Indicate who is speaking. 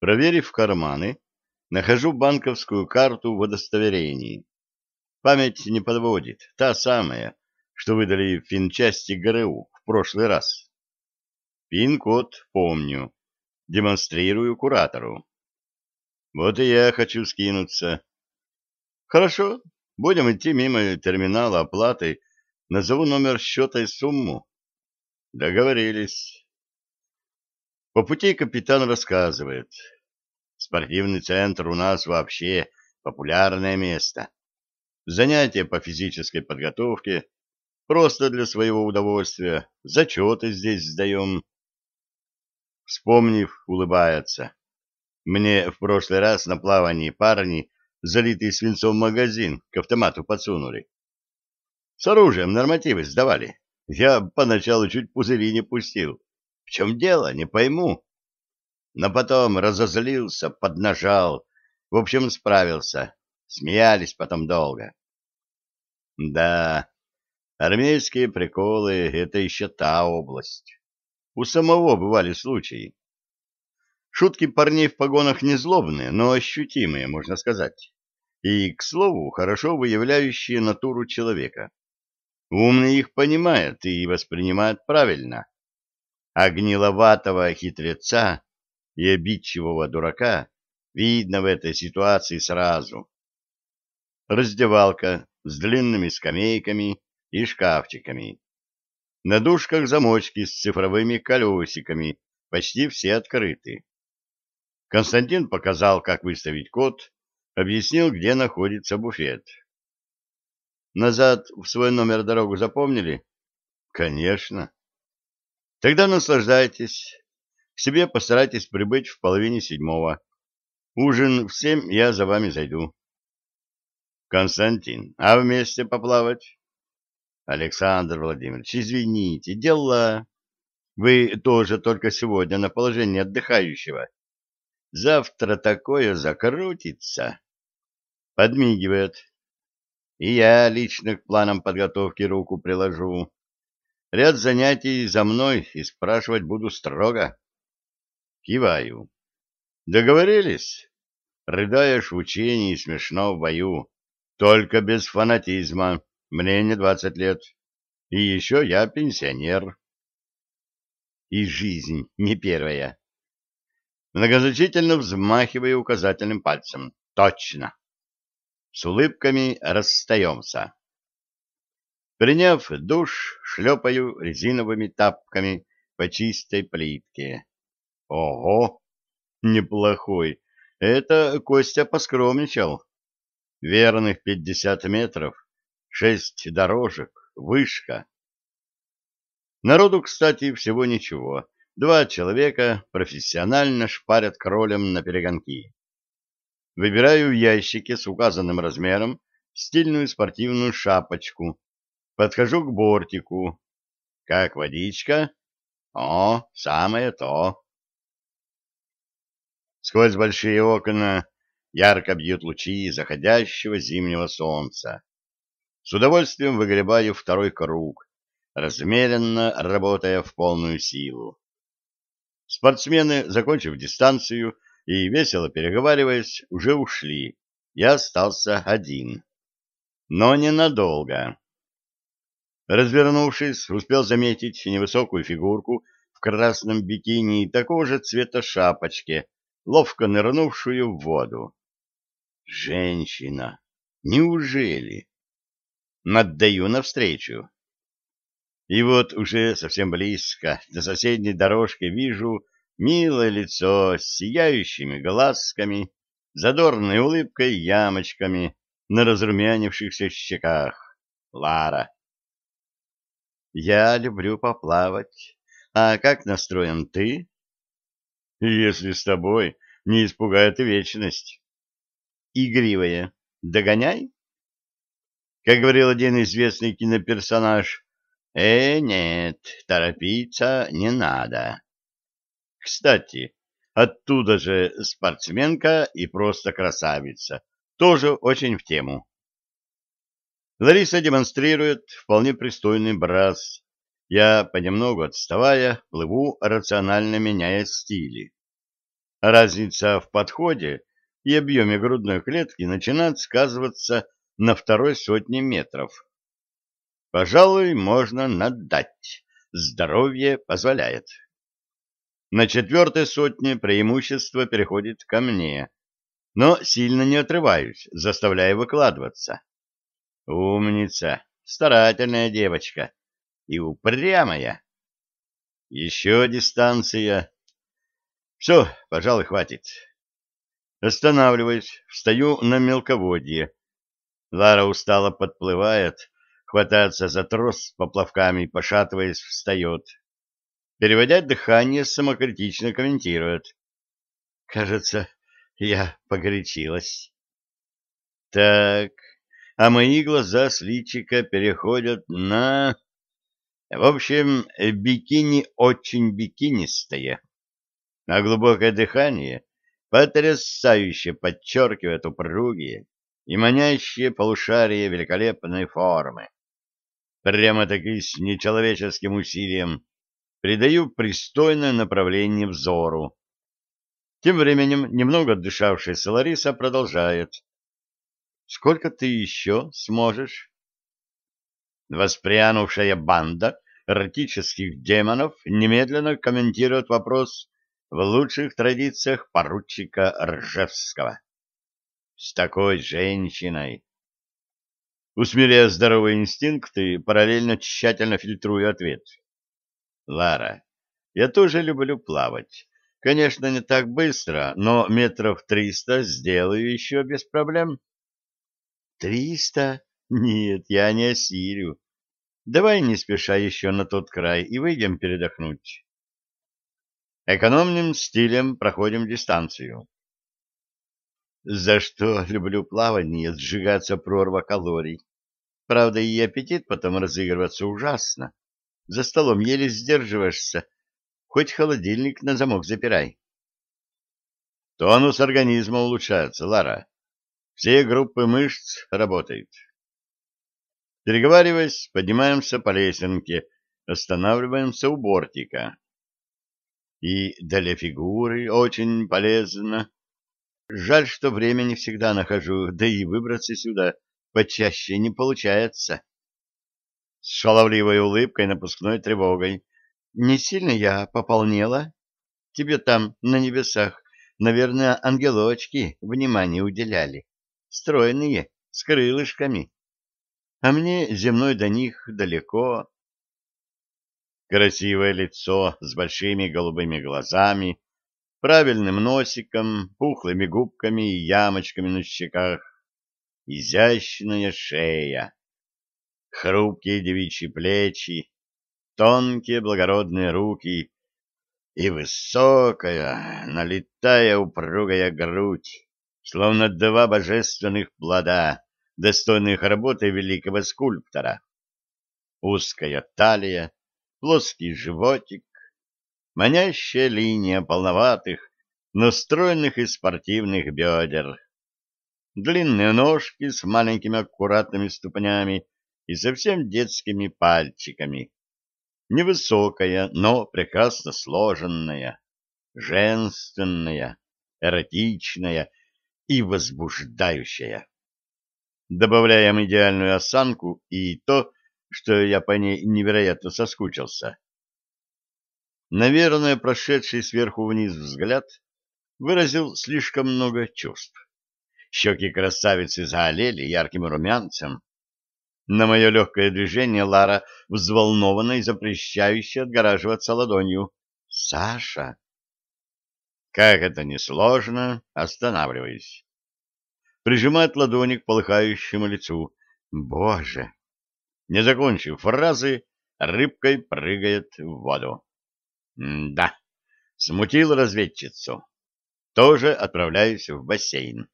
Speaker 1: Проверив карманы, нахожу банковскую карту в удостоверении. Память не подводит, та самая, что выдали в финчасти ГРУ в прошлый раз. Пин-код помню, демонстрирую куратору. Вот и я хочу скинуться. Хорошо, будем идти мимо терминала оплаты, назову номер счета и сумму. Договорились. По пути капитан рассказывает. Спортивный центр у нас вообще популярное место. Занятия по физической подготовке просто для своего удовольствия. Зачеты здесь сдаем. Вспомнив, улыбается. Мне в прошлый раз на плавании парни залитый свинцом магазин к автомату подсунули. С оружием нормативы сдавали. Я поначалу чуть пузыри не пустил. В чем дело, не пойму. Но потом разозлился, поднажал. В общем, справился. Смеялись потом долго. Да, армейские приколы — это еще та область. У самого бывали случаи. Шутки парней в погонах не злобные, но ощутимые, можно сказать. И, к слову, хорошо выявляющие натуру человека. Умный их понимает и воспринимает правильно а гниловатого хитреца и обидчивого дурака видно в этой ситуации сразу. Раздевалка с длинными скамейками и шкафчиками. На дужках замочки с цифровыми колесиками, почти все открыты. Константин показал, как выставить код, объяснил, где находится буфет. Назад в свой номер дорогу запомнили? Конечно. Тогда наслаждайтесь. К себе постарайтесь прибыть в половине седьмого. Ужин в семь я за вами зайду. Константин, а вместе поплавать? Александр Владимирович, извините, дела. Вы тоже только сегодня на положении отдыхающего. Завтра такое закрутится. Подмигивает. И я лично к планам подготовки руку приложу. Ряд занятий за мной и спрашивать буду строго. Киваю. Договорились? Рыдаешь в учении, смешно в бою. Только без фанатизма. Мне не двадцать лет. И еще я пенсионер. И жизнь не первая. Многозначительно взмахиваю указательным пальцем. Точно. С улыбками расстаемся. Приняв душ, шлепаю резиновыми тапками по чистой плитке. Ого! Неплохой. Это Костя поскромничал. Верных пятьдесят метров, шесть дорожек, вышка. Народу, кстати, всего ничего. Два человека профессионально шпарят кролем на перегонки. Выбираю в ящике с указанным размером стильную спортивную шапочку Подхожу к бортику. Как водичка? О, самое то. Сквозь большие окна ярко бьют лучи заходящего зимнего солнца. С удовольствием выгребаю второй круг, размеренно работая в полную силу. Спортсмены, закончив дистанцию и весело переговариваясь, уже ушли. Я остался один. Но ненадолго. Развернувшись, успел заметить невысокую фигурку в красном бикини и такого же цвета шапочке, ловко нырнувшую в воду. Женщина! Неужели? Наддаю навстречу. И вот уже совсем близко, на соседней дорожке вижу милое лицо с сияющими глазками, задорной улыбкой и ямочками на разрумянившихся щеках. Лара. Я люблю поплавать. А как настроен ты? Если с тобой не испугает вечность. Игривая. Догоняй? Как говорил один известный киноперсонаж, «Э, нет, торопиться не надо». Кстати, оттуда же спортсменка и просто красавица, тоже очень в тему. Лариса демонстрирует вполне пристойный брас. Я, понемногу отставая, плыву, рационально меняя стили. Разница в подходе и объеме грудной клетки начинает сказываться на второй сотне метров. Пожалуй, можно надать. Здоровье позволяет. На четвертой сотне преимущество переходит ко мне, но сильно не отрываюсь, заставляя выкладываться. Умница, старательная девочка и упрямая. Еще дистанция. Все, пожалуй, хватит. Останавливаюсь, встаю на мелководье. Лара устало подплывает, хватается за трос поплавками, пошатываясь, встает. Переводя дыхание, самокритично комментирует. Кажется, я погорячилась. Так, а мои глаза с личика переходят на... В общем, бикини очень бикинистое, а глубокое дыхание потрясающе подчеркивает упругие и манящие полушария великолепной формы. Прямо-таки с нечеловеческим усилием придаю пристойное направление взору. Тем временем немного отдышавшаяся Лариса продолжает. «Сколько ты еще сможешь?» Воспрянувшая банда эротических демонов немедленно комментирует вопрос в лучших традициях поручика Ржевского. С такой женщиной. Усмиряя здоровые инстинкты, параллельно тщательно фильтрую ответ. Лара, я тоже люблю плавать. Конечно, не так быстро, но метров триста сделаю еще без проблем. Триста? Нет, я не осилю. Давай не спеша еще на тот край и выйдем передохнуть. Экономным стилем проходим дистанцию. За что люблю плавание, сжигаться прорва калорий. Правда, и аппетит потом разыгрываться ужасно. За столом еле сдерживаешься. Хоть холодильник на замок запирай. Тонус организма улучшается, Лара. Все группы мышц работают. Переговариваясь, поднимаемся по лесенке, останавливаемся у бортика и для фигуры очень полезно. Жаль, что время не всегда нахожу, да и выбраться сюда почаще не получается. С шаловливой улыбкой, напускной тревогой. Не сильно я пополнела? Тебе там, на небесах, наверное, ангелочки внимание уделяли. Стройные, с крылышками. А мне земной до них далеко. Красивое лицо с большими голубыми глазами, правильным носиком, пухлыми губками и ямочками на щеках, изящная шея, хрупкие девичьи плечи, тонкие благородные руки и высокая, налитая упругая грудь, словно два божественных плода, достойных работы великого скульптора. Узкая талия, плоский животик, манящая линия полноватых, но стройных и спортивных бедер, длинные ножки с маленькими аккуратными ступнями и совсем детскими пальчиками, невысокая, но прекрасно сложенная, женственная, эротичная и возбуждающая. Добавляем идеальную осанку и то, что я по ней невероятно соскучился. Наверное, прошедший сверху вниз взгляд выразил слишком много чувств. Щеки красавицы заолели ярким румянцем. На мое легкое движение Лара взволнованно и запрещающе отгораживаться ладонью. «Саша!» Как это несложно, останавливаюсь. Прижимает ладони к полыхающему лицу. «Боже!» Не закончив фразы, рыбкой прыгает в воду. М да, смутил разведчицу. Тоже отправляюсь в бассейн.